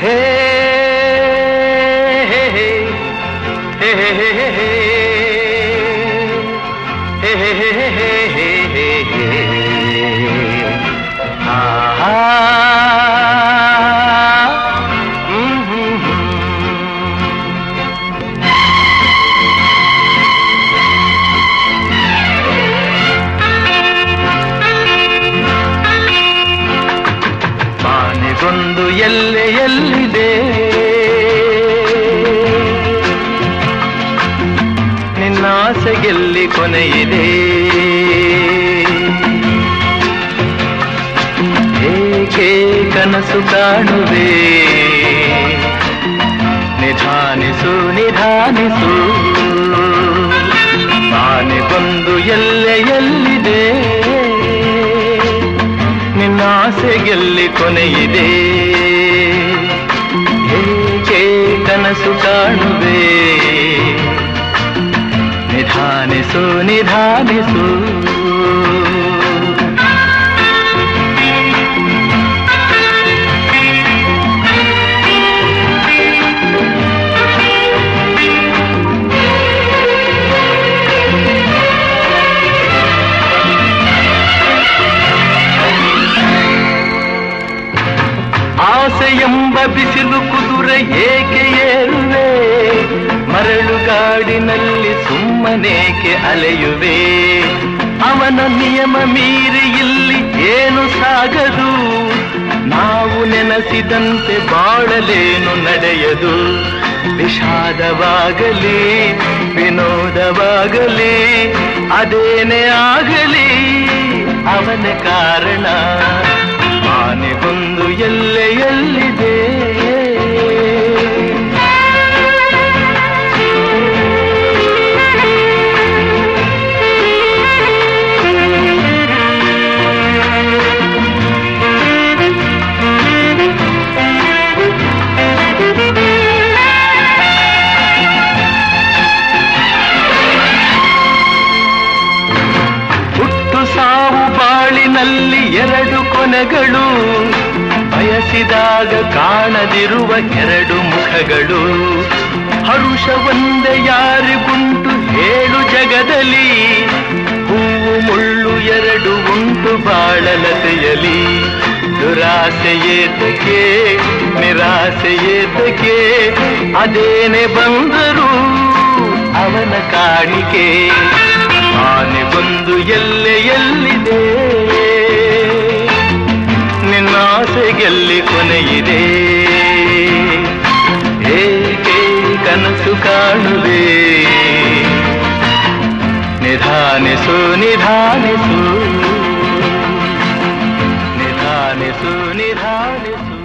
ಹೇ ಹೇ ಹೇ ಹೇ ಹೇ ಎಲ್ಲಿದೆ ನಿನ್ನ ಆಸೆಗೆಲ್ಲಿ ಕೊನೆಯಿದೆ. ಏಕೆ ಕನಸು ಕಾಣುವೆ? ನಿಧಾನಿಸು ನಿಧಾನಿಸು. ತಾನೆ ಬಂದು ಎಲ್ಲೆ ಎಲ್ಲಿದೆ? ನಿನ್ನ ಆಸೆಗೆಲ್ಲಿ ಕೊನೆಯಿದೆ? ಕನಸು ಕಾಣುವೆ ನಿಧಾನಿಸು ನಿಧಾನಿಸು ಎಂಬ ಬಿಸಿಲು ಕುದುರೆ ಏಕೆ ಏರುವೆ? ಮರಳುಗಾಡಿನಲ್ಲಿ ಸುಮ್ಮನೇಕೆ ಅಲೆಯುವೆ? ಅವನ ನಿಯಮ ಮೀರಿ ಇಲ್ಲಿ ಏನು ಸಾಗದು? ನಾವು ನೆನೆಸಿದಂತೆ ಬಾಳಲೇನು ನಡೆಯದು? ವಿಷಾದವಾಗಲಿ, ವಿನೋದವಾಗಲಿ, ಅದೇನೇ ಆಗಲಿ, ಅವನ ಕಾರಣ. ಆನೆಗೊಂದು ಎಲ್ಲೆ ಎರಡು ಕೊನೆಗಳು. ಬಯಸಿದಾಗ ಕಾಣದಿರುವ ಎರಡು ಮುಖಗಳು. ಹರುಷ ಒಂದೇ ಯಾರಿಗುಂಟು ಹೇಳು ಜಗದಲ್ಲಿ. ಹೂವು ಮುಳ್ಳು ಎರಡು ಉಂಟು ಬಾಳಲತೆಯಲಿ. ದುರಾಸೆ ನಿರಾಸೆಯೇತಕ್ಕೆ ಅದೇನೆ ಬಂದರು ಅವನ ಕಾಣಿಕೆ. ಆನೆ ಬಂದು ಎಲ್ಲಿದೆ निधाने सु निधाने सु निधाने सु निधाने सु